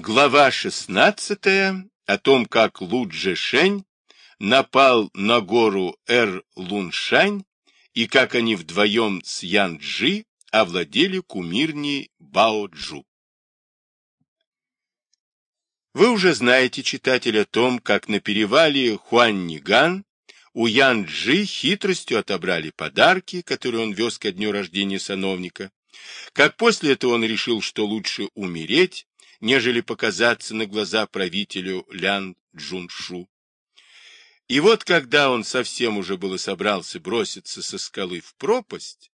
Глава 16 о том, как Лу Шень напал на гору Эр-Луншань и как они вдвоем с Ян-Джи овладели кумирней Бао-Джу. Вы уже знаете, читатель, о том, как на перевале Хуанниган у Ян-Джи хитростью отобрали подарки, которые он вез ко дню рождения сановника, как после этого он решил, что лучше умереть, нежели показаться на глаза правителю Лян Джуншу. И вот когда он совсем уже было собрался броситься со скалы в пропасть,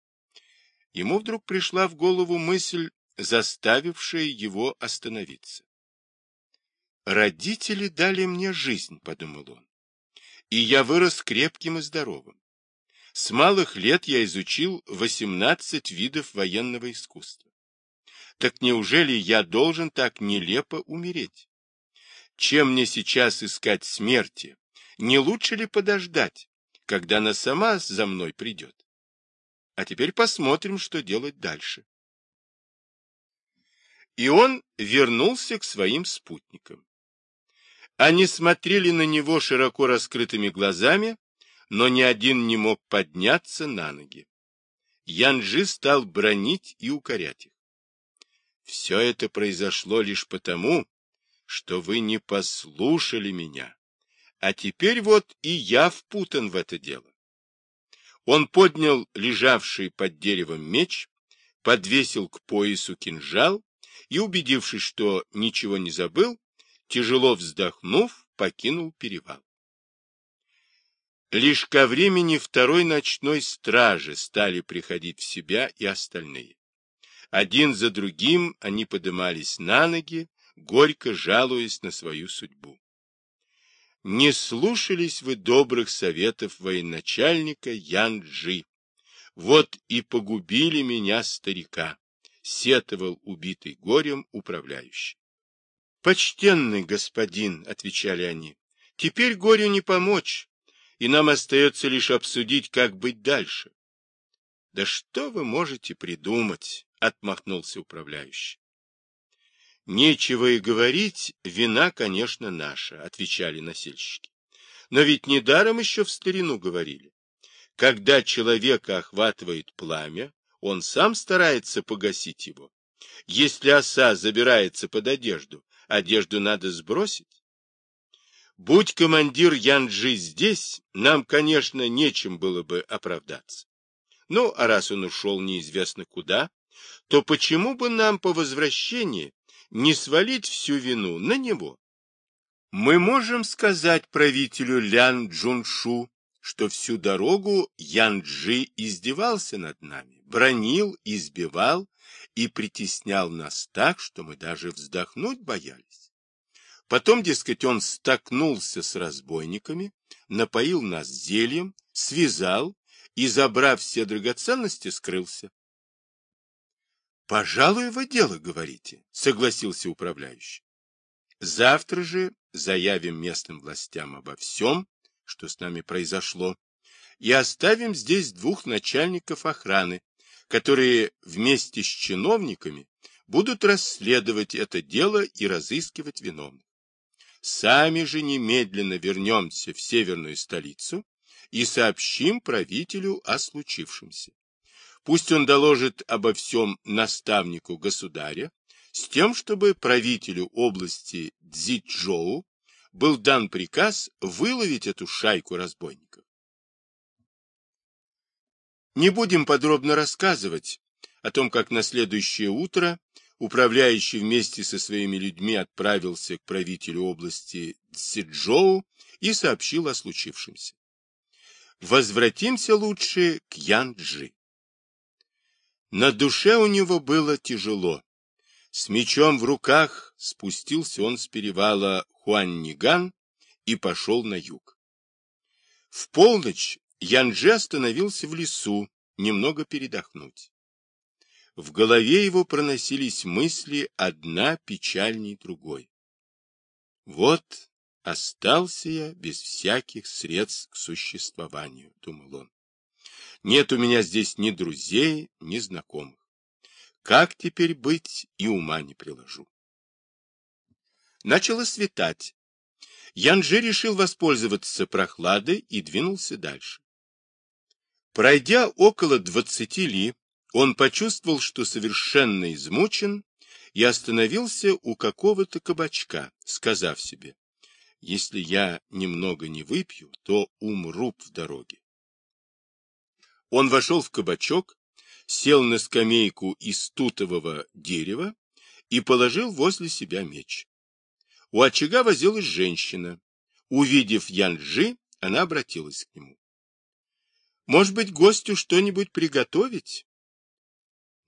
ему вдруг пришла в голову мысль, заставившая его остановиться. «Родители дали мне жизнь», — подумал он, — «и я вырос крепким и здоровым. С малых лет я изучил 18 видов военного искусства. Так неужели я должен так нелепо умереть? Чем мне сейчас искать смерти? Не лучше ли подождать, когда она сама за мной придет? А теперь посмотрим, что делать дальше. И он вернулся к своим спутникам. Они смотрели на него широко раскрытыми глазами, но ни один не мог подняться на ноги. Янджи стал бронить и укорять их. Все это произошло лишь потому, что вы не послушали меня. А теперь вот и я впутан в это дело. Он поднял лежавший под деревом меч, подвесил к поясу кинжал и, убедившись, что ничего не забыл, тяжело вздохнув, покинул перевал. Лишь ко времени второй ночной стражи стали приходить в себя и остальные. Один за другим они подымались на ноги, горько жалуясь на свою судьбу. Не слушались вы добрых советов военачальника Ян-Джи. Вот и погубили меня, старика, сетовал убитый горем управляющий. Почтенный господин, отвечали они, теперь горю не помочь, и нам остается лишь обсудить, как быть дальше. Да что вы можете придумать? — отмахнулся управляющий. — Нечего и говорить, вина, конечно, наша, — отвечали носильщики. Но ведь недаром еще в старину говорили. Когда человека охватывает пламя, он сам старается погасить его. Если оса забирается под одежду, одежду надо сбросить. Будь командир Янджи здесь, нам, конечно, нечем было бы оправдаться. Ну, а раз он ушел неизвестно куда, то почему бы нам по возвращении не свалить всю вину на него? Мы можем сказать правителю Лян Джуншу, что всю дорогу Янджи издевался над нами, бронил, избивал и притеснял нас так, что мы даже вздохнуть боялись. Потом, дескать, он столкнулся с разбойниками, напоил нас зельем, связал и, забрав все драгоценности, скрылся. Пожалуй, вы дело говорите, согласился управляющий. Завтра же заявим местным властям обо всем, что с нами произошло, и оставим здесь двух начальников охраны, которые вместе с чиновниками будут расследовать это дело и разыскивать виновных. Сами же немедленно вернемся в северную столицу и сообщим правителю о случившемся. Пусть он доложит обо всем наставнику государя, с тем, чтобы правителю области Цзичжоу был дан приказ выловить эту шайку разбойников. Не будем подробно рассказывать о том, как на следующее утро управляющий вместе со своими людьми отправился к правителю области Цзичжоу и сообщил о случившемся. Возвратимся лучше к Янджи. На душе у него было тяжело. С мечом в руках спустился он с перевала Хуанниган и пошел на юг. В полночь Янджи остановился в лесу, немного передохнуть. В голове его проносились мысли одна печальней другой. Вот остался я без всяких средств к существованию, думал он. Нет у меня здесь ни друзей, ни знакомых. Как теперь быть, и ума не приложу. Начало светать. Янжи решил воспользоваться прохладой и двинулся дальше. Пройдя около двадцати ли, он почувствовал, что совершенно измучен, и остановился у какого-то кабачка, сказав себе, если я немного не выпью, то умру в дороге. Он вошел в кабачок, сел на скамейку из тутового дерева и положил возле себя меч. У очага возилась женщина. Увидев Янджи, она обратилась к нему. «Может быть, гостю что-нибудь приготовить?»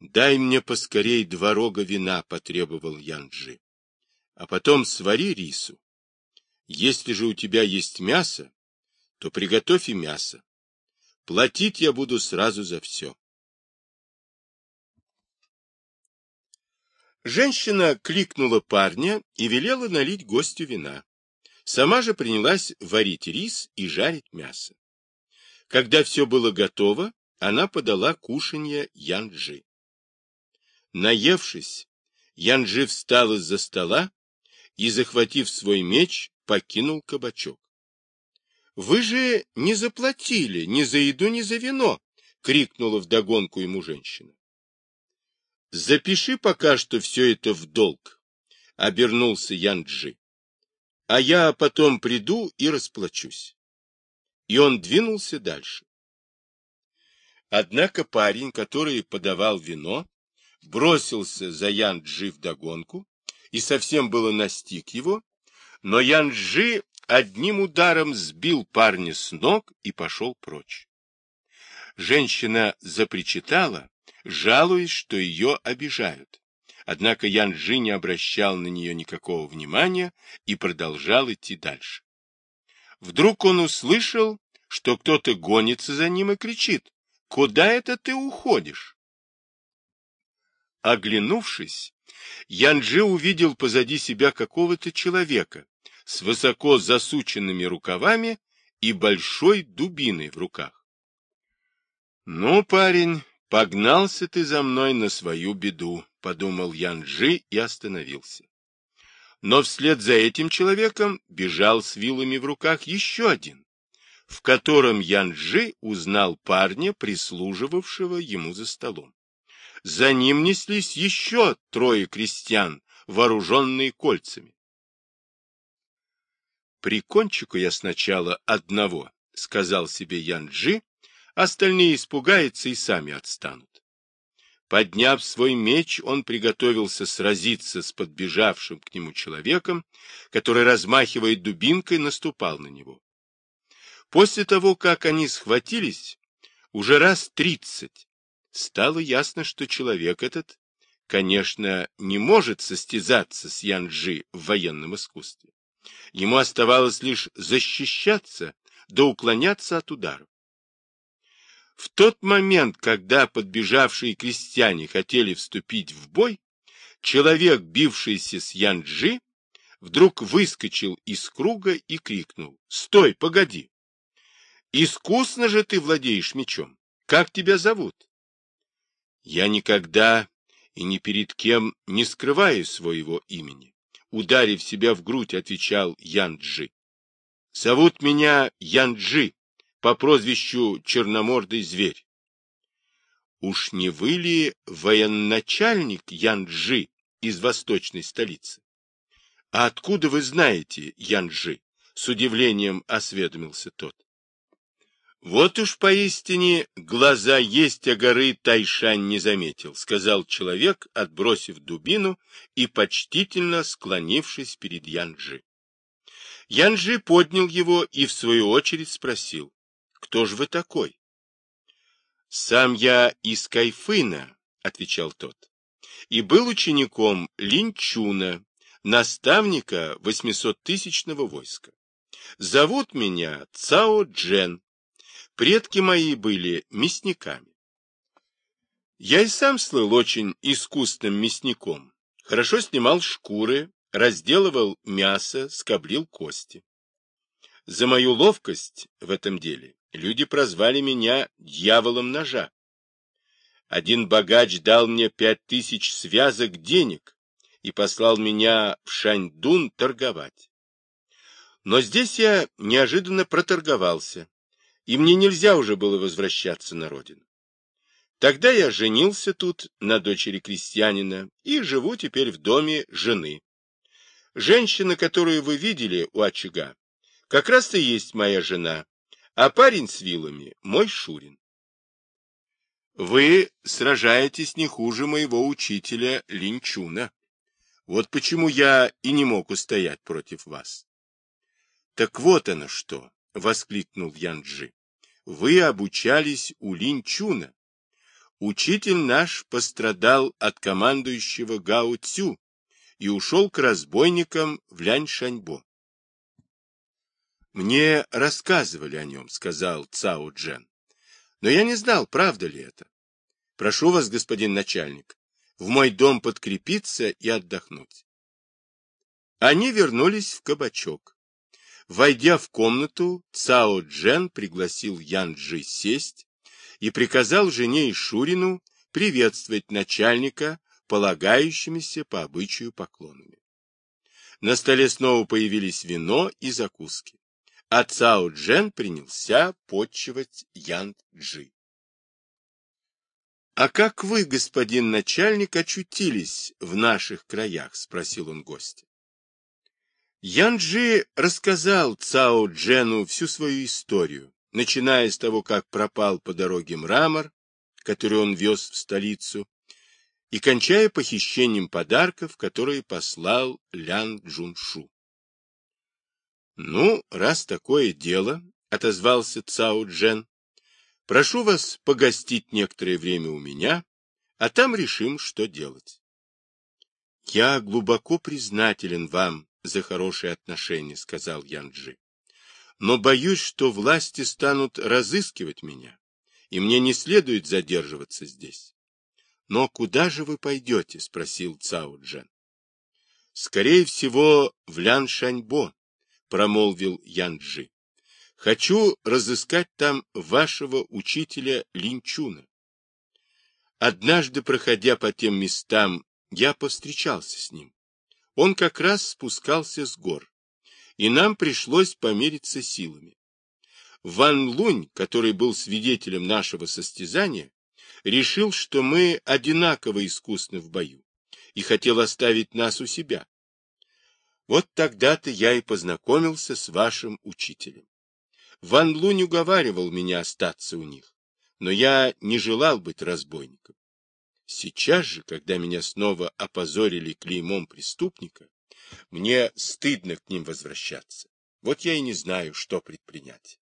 «Дай мне поскорей два рога вина», — потребовал Янджи. «А потом свари рису. Если же у тебя есть мясо, то приготовь и мясо. Платить я буду сразу за все». Женщина кликнула парня и велела налить гостю вина. Сама же принялась варить рис и жарить мясо. Когда все было готово, она подала кушанье Янджи. Наевшись, Янджи встал из-за стола и, захватив свой меч, покинул кабачок. — Вы же не заплатили ни за еду, ни за вино! — крикнула вдогонку ему женщина. Запиши пока что все это в долг, — обернулся Янджи. А я потом приду и расплачусь. И он двинулся дальше. Однако парень, который подавал вино, бросился за Янджи вдогонку и совсем было настиг его, но Янджи одним ударом сбил парня с ног и пошел прочь. Женщина запричитала, жалуясь, что ее обижают. Однако Янжи не обращал на нее никакого внимания и продолжал идти дальше. Вдруг он услышал, что кто-то гонится за ним и кричит, «Куда это ты уходишь?» Оглянувшись, Янджи увидел позади себя какого-то человека с высоко засученными рукавами и большой дубиной в руках. — Ну, парень, «Погнался ты за мной на свою беду», — подумал Янджи и остановился. Но вслед за этим человеком бежал с вилами в руках еще один, в котором Янджи узнал парня, прислуживавшего ему за столом. За ним неслись еще трое крестьян, вооруженные кольцами. «Прикончику я сначала одного», — сказал себе Янджи, Остальные испугаются и сами отстанут. Подняв свой меч, он приготовился сразиться с подбежавшим к нему человеком, который, размахивая дубинкой, наступал на него. После того, как они схватились, уже раз тридцать, стало ясно, что человек этот, конечно, не может состязаться с Янджи в военном искусстве. Ему оставалось лишь защищаться да уклоняться от ударов. В тот момент, когда подбежавшие крестьяне хотели вступить в бой, человек, бившийся с Янджи, вдруг выскочил из круга и крикнул «Стой, погоди! Искусно же ты владеешь мечом. Как тебя зовут?» «Я никогда и ни перед кем не скрываю своего имени», ударив себя в грудь, отвечал Янджи. «Зовут меня Янджи, по прозвищу Черномордый зверь. Уж не вы ли военачальник Янджи из восточной столицы? А откуда вы знаете Янджи? С удивлением осведомился тот. Вот уж поистине глаза есть, а горы Тайшань не заметил, сказал человек, отбросив дубину и почтительно склонившись перед Янджи. Янджи поднял его и в свою очередь спросил, кто же вы такой? Сам я из Кайфына, отвечал тот, и был учеником Линчуна, наставника восьмисоттысячного войска. Зовут меня Цао Джен. Предки мои были мясниками. Я и сам слыл очень искусным мясником. Хорошо снимал шкуры, разделывал мясо, скоблил кости. За мою ловкость в этом деле Люди прозвали меня дьяволом ножа. Один богач дал мне пять тысяч связок денег и послал меня в Шаньдун торговать. Но здесь я неожиданно проторговался, и мне нельзя уже было возвращаться на родину. Тогда я женился тут на дочери крестьянина и живу теперь в доме жены. Женщина, которую вы видели у очага, как раз-то есть моя жена, а парень с вилами — мой Шурин. Вы сражаетесь не хуже моего учителя Линчуна. Вот почему я и не мог устоять против вас. Так вот оно что, — воскликнул Янджи. Вы обучались у Линчуна. Учитель наш пострадал от командующего Гао Цю и ушел к разбойникам в Ляньшаньбо. Мне рассказывали о нем, сказал Цао Джен. Но я не знал, правда ли это. Прошу вас, господин начальник, в мой дом подкрепиться и отдохнуть. Они вернулись в кабачок. Войдя в комнату, Цао Джен пригласил Ян Джи сесть и приказал жене и Шурину приветствовать начальника полагающимися по обычаю поклонами. На столе снова появились вино и закуски, а Цао Джен принялся подчивать Ян Джи. — А как вы, господин начальник, очутились в наших краях? — спросил он гостя. Янджи рассказал Цао Джену всю свою историю, начиная с того, как пропал по дороге мрамор, который он вез в столицу, и кончая похищением подарков, которые послал Лян Джуншу. «Ну, раз такое дело», — отозвался Цао Джен, Прошу вас погостить некоторое время у меня, а там решим, что делать. Я глубоко признателен вам за хорошие отношения, сказал Янджи. Но боюсь, что власти станут разыскивать меня, и мне не следует задерживаться здесь. Но куда же вы пойдете? спросил Цао Джен. Скорее всего, в Ляншаньбо, промолвил Янджи. Хочу разыскать там вашего учителя Линчуна. Однажды, проходя по тем местам, я повстречался с ним. Он как раз спускался с гор, и нам пришлось помериться силами. Ван Лунь, который был свидетелем нашего состязания, решил, что мы одинаково искусны в бою, и хотел оставить нас у себя. Вот тогда-то я и познакомился с вашим учителем. Ван Лунь уговаривал меня остаться у них, но я не желал быть разбойником. Сейчас же, когда меня снова опозорили клеймом преступника, мне стыдно к ним возвращаться. Вот я и не знаю, что предпринять.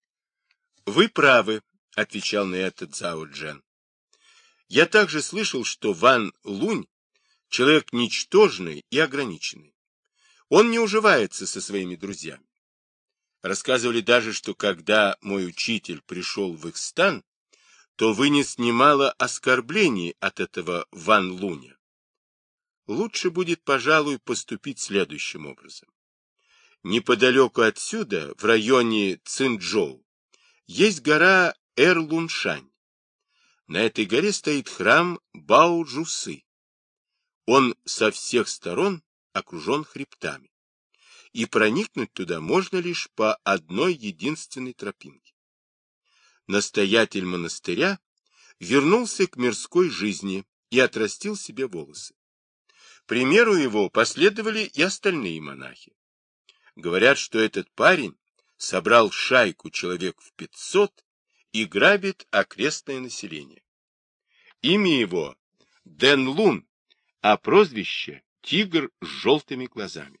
— Вы правы, — отвечал на это Цао Джен. Я также слышал, что Ван Лунь — человек ничтожный и ограниченный. Он не уживается со своими друзьями. Рассказывали даже, что когда мой учитель пришел в их стан, то вынес немало оскорблений от этого Ван Луня. Лучше будет, пожалуй, поступить следующим образом. Неподалеку отсюда, в районе Цинчжоу, есть гора Эрлуншань. На этой горе стоит храм Бао-Джусы. Он со всех сторон окружен хребтами и проникнуть туда можно лишь по одной единственной тропинке. Настоятель монастыря вернулся к мирской жизни и отрастил себе волосы. Примеру его последовали и остальные монахи. Говорят, что этот парень собрал шайку человек в пятьсот и грабит окрестное население. Имя его Дэн Лун, а прозвище Тигр с желтыми глазами.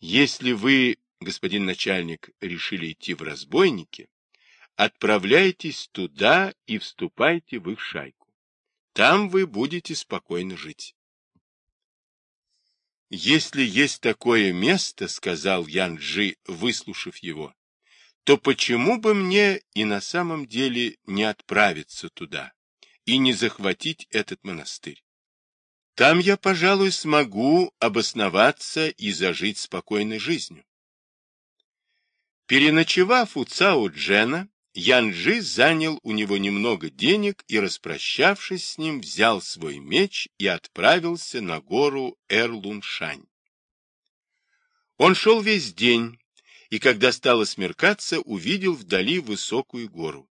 Если вы, господин начальник, решили идти в разбойники, отправляйтесь туда и вступайте в их шайку. Там вы будете спокойно жить. Если есть такое место, сказал Янджи, выслушав его, то почему бы мне и на самом деле не отправиться туда и не захватить этот монастырь? Там я, пожалуй, смогу обосноваться и зажить спокойной жизнью. Переночевав у Цао Джена, Янджи занял у него немного денег и, распрощавшись с ним, взял свой меч и отправился на гору Эрлуншань. Он шел весь день, и когда стало смеркаться, увидел вдали высокую гору.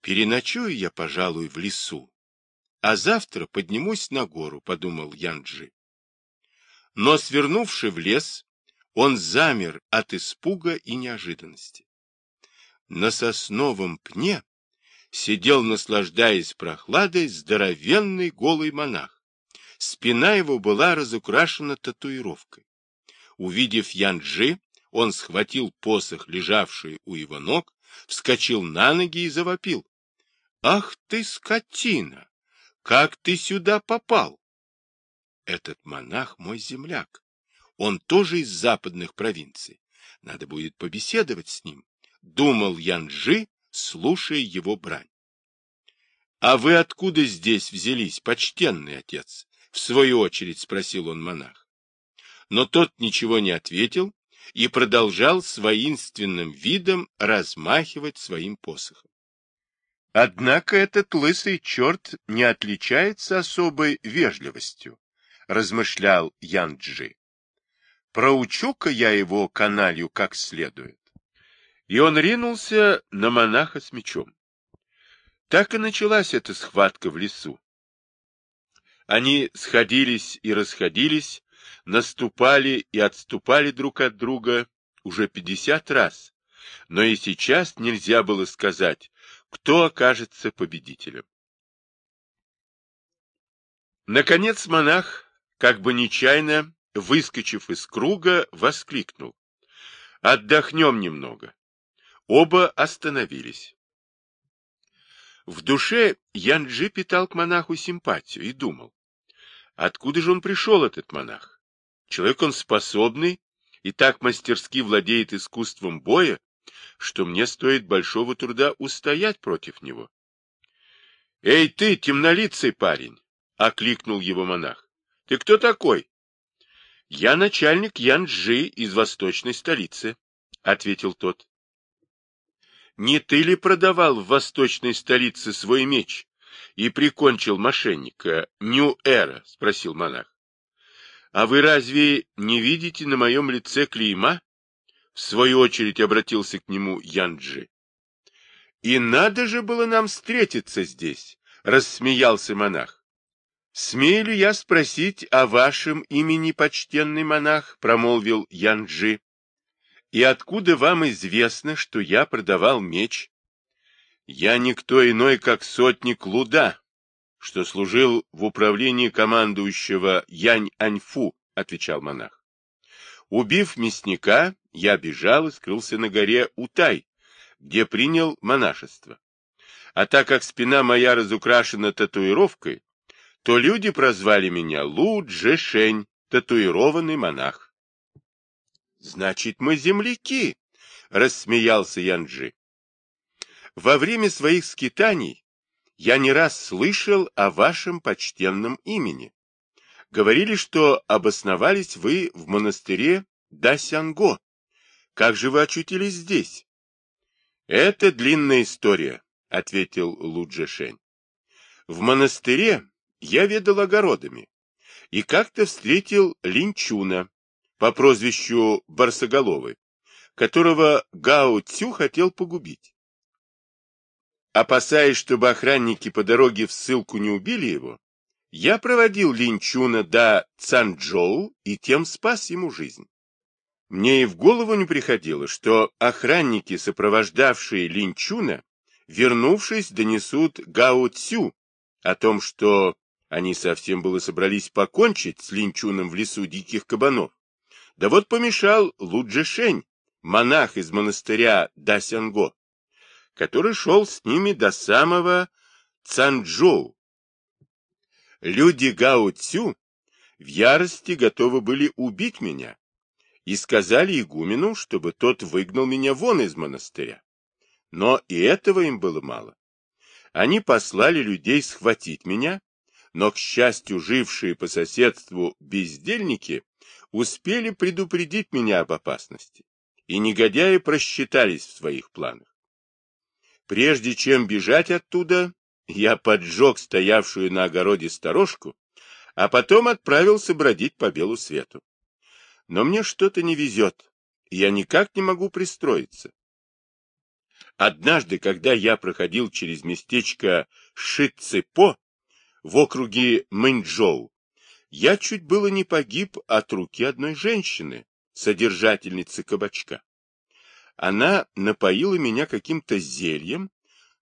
«Переночую я, пожалуй, в лесу, а завтра поднимусь на гору», — подумал Янджи. Но, свернувши в лес, он замер от испуга и неожиданности. На сосновом пне сидел, наслаждаясь прохладой, здоровенный голый монах. Спина его была разукрашена татуировкой. Увидев Янджи, он схватил посох, лежавший у его ног, вскочил на ноги и завопил. — Ах ты, скотина! Как ты сюда попал? Этот монах мой земляк. Он тоже из западных провинций. Надо будет побеседовать с ним, — думал Янджи, слушая его брань. — А вы откуда здесь взялись, почтенный отец? — в свою очередь спросил он монах но тот ничего не ответил и продолжал с воинственным видом размахивать своим посохом. Однако этот лысый черт не отличается особой вежливостью, размышлял Янджи. Проучу-ка я его каналью как следует. И он ринулся на монаха с мечом. Так и началась эта схватка в лесу. Они сходились и расходились, наступали и отступали друг от друга уже пятьдесят раз, но и сейчас нельзя было сказать, кто окажется победителем. Наконец монах, как бы нечаянно, выскочив из круга, воскликнул. «Отдохнем немного». Оба остановились. В душе Янджи питал к монаху симпатию и думал, откуда же он пришел, этот монах? Человек он способный и так мастерски владеет искусством боя, что мне стоит большого труда устоять против него. — Эй ты, темнолицый парень! — окликнул его монах. — Ты кто такой? — Я начальник Янджи из восточной столицы, — ответил тот. — Не ты ли продавал в восточной столице свой меч и прикончил мошенника Нью-Эра? — спросил монах. А вы разве не видите на моем лице клейма? В свою очередь обратился к нему Янджи. И надо же было нам встретиться здесь, рассмеялся монах. Смею ли я спросить о вашем имени, почтенный монах, промолвил Янджи. И откуда вам известно, что я продавал меч? Я никто иной, как сотник Луда, что служил в управлении командующего Янь-Аньфу, отвечал монах. Убив мясника, я бежал и скрылся на горе Утай, где принял монашество. А так как спина моя разукрашена татуировкой, то люди прозвали меня Лу Джешень, татуированный монах. — Значит, мы земляки, — рассмеялся Янджи. Во время своих скитаний я не раз слышал о вашем почтенном имени. Говорили, что обосновались вы в монастыре Дасянго. Как же вы очутились здесь? Это длинная история, ответил Луджешень. В монастыре я ведал огородами и как-то встретил Линчуна по прозвищу Барсоголовый, которого Гао Цю хотел погубить. Опасаясь, чтобы охранники по дороге в ссылку не убили его, я проводил Линчуна до Цанчжоу и тем спас ему жизнь. Мне и в голову не приходило, что охранники, сопровождавшие Линчуна, вернувшись, донесут Гао Цю о том, что они совсем было собрались покончить с Линчуном в лесу диких кабанов. Да вот помешал Луджишень, монах из монастыря Дасянго который шел с ними до самого Цанчжоу. Люди Гао Цю в ярости готовы были убить меня и сказали игумену, чтобы тот выгнал меня вон из монастыря. Но и этого им было мало. Они послали людей схватить меня, но, к счастью, жившие по соседству бездельники успели предупредить меня об опасности, и негодяи просчитались в своих планах. Прежде чем бежать оттуда, я поджег стоявшую на огороде сторожку, а потом отправился бродить по белу свету. Но мне что-то не везет, я никак не могу пристроиться. Однажды, когда я проходил через местечко Шицепо в округе Мэнчжоу, я чуть было не погиб от руки одной женщины, содержательницы кабачка. Она напоила меня каким-то зельем,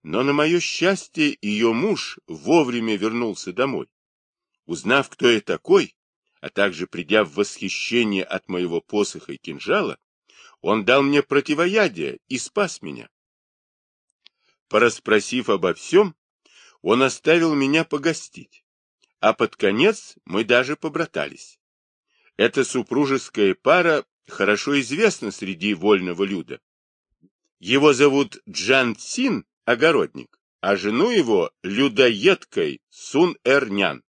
но на мое счастье ее муж вовремя вернулся домой. Узнав, кто я такой, а также придя в восхищение от моего посоха и кинжала, он дал мне противоядие и спас меня. Пораспросив обо всем, он оставил меня погостить, а под конец мы даже побратались. Эта супружеская пара хорошо известна среди вольного люда. Его зовут Джан Цин, огородник, а жену его людоедкой Сун Эрнян.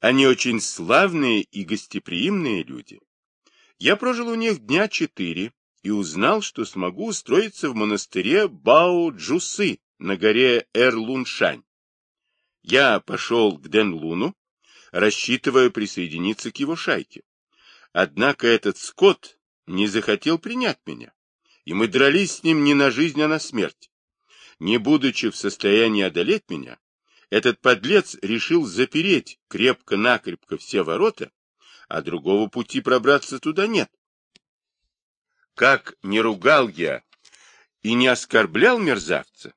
Они очень славные и гостеприимные люди. Я прожил у них дня четыре и узнал, что смогу устроиться в монастыре Бао-Джусы на горе Эр-Луншань. Я пошел к Дэн-Луну, рассчитывая присоединиться к его шайке. Однако этот скот не захотел принять меня, и мы дрались с ним не на жизнь, а на смерть. Не будучи в состоянии одолеть меня, этот подлец решил запереть крепко-накрепко все ворота, а другого пути пробраться туда нет. Как не ругал я и не оскорблял мерзавца,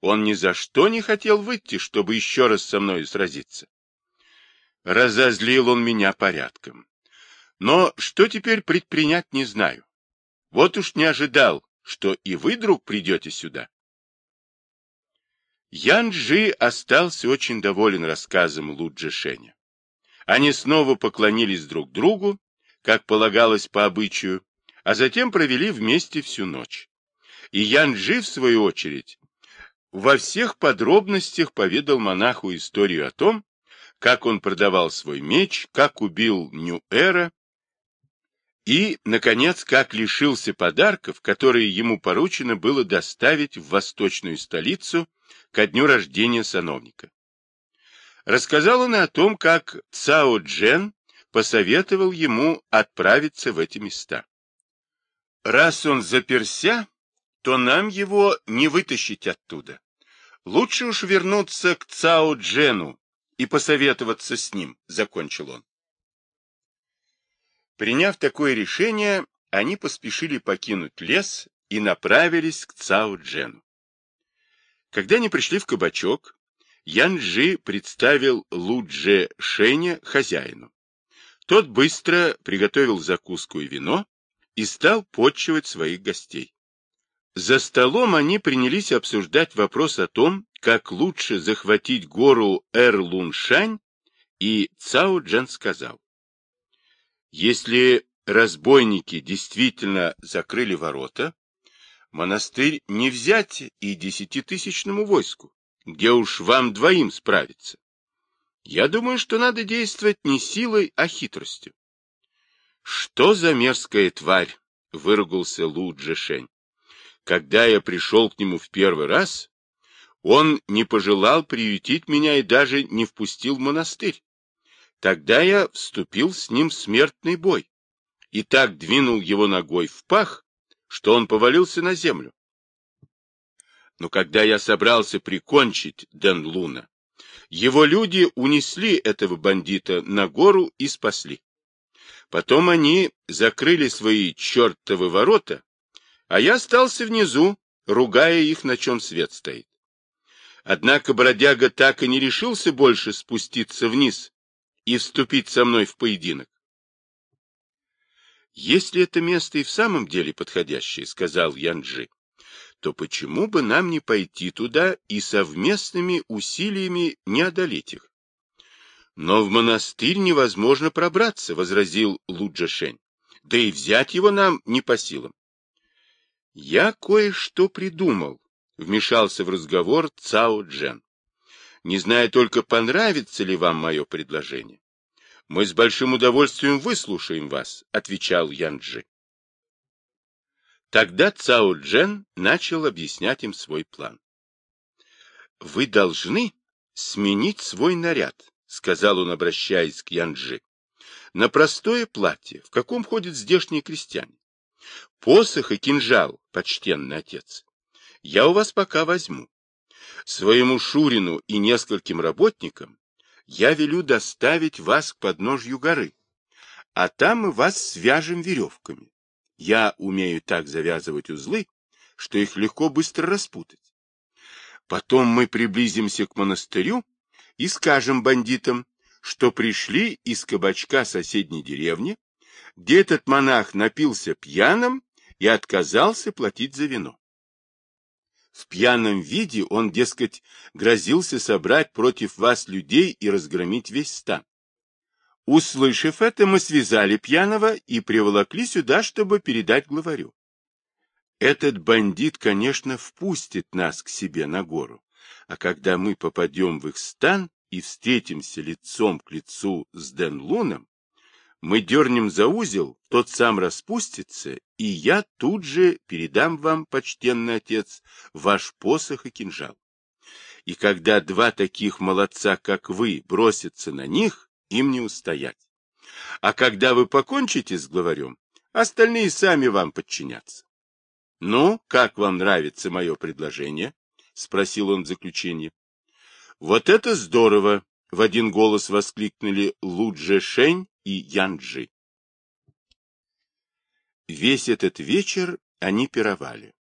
он ни за что не хотел выйти, чтобы еще раз со мной сразиться. Разозлил он меня порядком. Но что теперь предпринять, не знаю. Вот уж не ожидал, что и вы, друг, придете сюда. Ян Джи остался очень доволен рассказом Луджи Шеня. Они снова поклонились друг другу, как полагалось по обычаю, а затем провели вместе всю ночь. И Янджи, в свою очередь, во всех подробностях поведал монаху историю о том, как он продавал свой меч, как убил Нью-Эра и, наконец, как лишился подарков, которые ему поручено было доставить в восточную столицу ко дню рождения сановника. Рассказал он и о том, как Цао Джен посоветовал ему отправиться в эти места. Раз он заперся, то нам его не вытащить оттуда. Лучше уж вернуться к Цао Джену и посоветоваться с ним, — закончил он. Приняв такое решение, они поспешили покинуть лес и направились к Цао Джену. Когда они пришли в кабачок, Янджи представил Лудже Шеня хозяину. Тот быстро приготовил закуску и вино, и стал подчивать своих гостей. За столом они принялись обсуждать вопрос о том, как лучше захватить гору Эр-Луншань, и Цао Джан сказал, если разбойники действительно закрыли ворота, монастырь не взять и десятитысячному войску, где уж вам двоим справиться. Я думаю, что надо действовать не силой, а хитростью. «Что за мерзкая тварь?» — выругался Лу Джешень. «Когда я пришел к нему в первый раз, он не пожелал приютить меня и даже не впустил в монастырь. Тогда я вступил с ним в смертный бой и так двинул его ногой в пах, что он повалился на землю. Но когда я собрался прикончить Дэн Луна, его люди унесли этого бандита на гору и спасли. Потом они закрыли свои чертовы ворота, а я остался внизу, ругая их, на чем свет стоит. Однако бродяга так и не решился больше спуститься вниз и вступить со мной в поединок. «Если это место и в самом деле подходящее, — сказал Янджи, — то почему бы нам не пойти туда и совместными усилиями не одолеть их? Но в монастырь невозможно пробраться, — возразил Луджашень. Да и взять его нам не по силам. Я кое-что придумал, — вмешался в разговор Цао Джен. Не знаю только, понравится ли вам мое предложение. Мы с большим удовольствием выслушаем вас, — отвечал Янджи. Тогда Цао Джен начал объяснять им свой план. Вы должны сменить свой наряд, сказал он, обращаясь к Янджи, на простое платье, в каком ходят здешние крестьяне. Посох и кинжал, почтенный отец, я у вас пока возьму. Своему Шурину и нескольким работникам я велю доставить вас к подножью горы, а там мы вас свяжем веревками. Я умею так завязывать узлы, что их легко быстро распутать. Потом мы приблизимся к монастырю и скажем бандитам, что пришли из кабачка соседней деревни, где этот монах напился пьяным и отказался платить за вино. В пьяном виде он, дескать, грозился собрать против вас людей и разгромить весь стан. Услышав это, мы связали пьяного и приволокли сюда, чтобы передать главарю. Этот бандит, конечно, впустит нас к себе на гору, а когда мы попадем в их стан и встретимся лицом к лицу с Дэн Луном, мы дернем за узел, тот сам распустится, и я тут же передам вам, почтенный отец, ваш посох и кинжал. И когда два таких молодца, как вы, бросятся на них, им не устоять. А когда вы покончите с главарем, остальные сами вам подчинятся. — Ну, как вам нравится мое предложение? — спросил он в заключение. — Вот это здорово! — в один голос воскликнули Лудже Шень и Янджи. Весь этот вечер они пировали,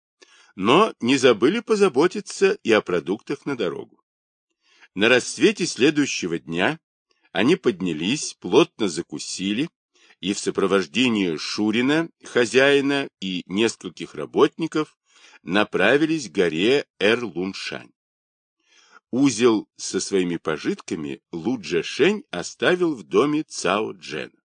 но не забыли позаботиться и о продуктах на дорогу. На рассвете следующего дня они поднялись, плотно закусили, и в сопровождении Шурина, хозяина и нескольких работников направились к горе Эр-Луншань. Узел со своими пожитками Луджа Шень оставил в доме Цао Джена.